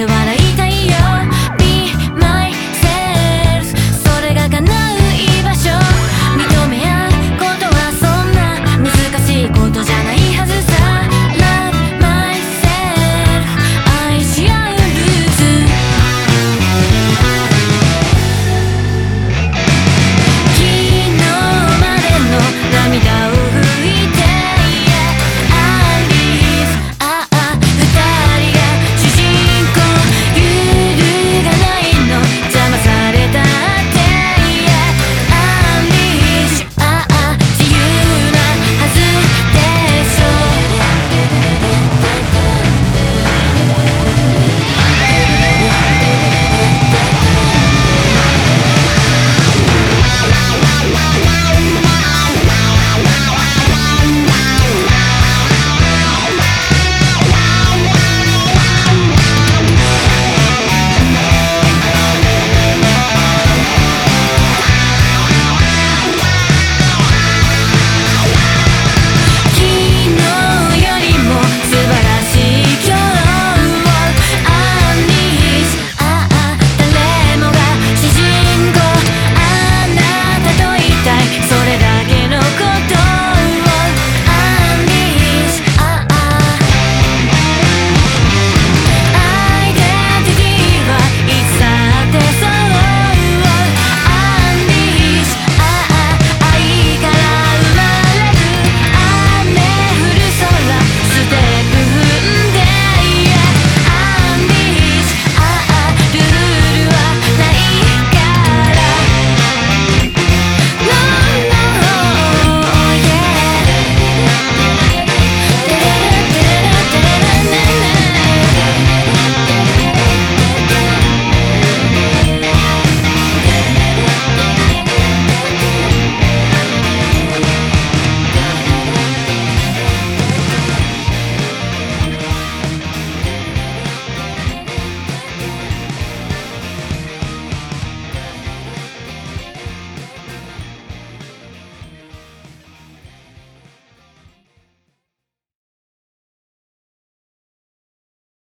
手笑い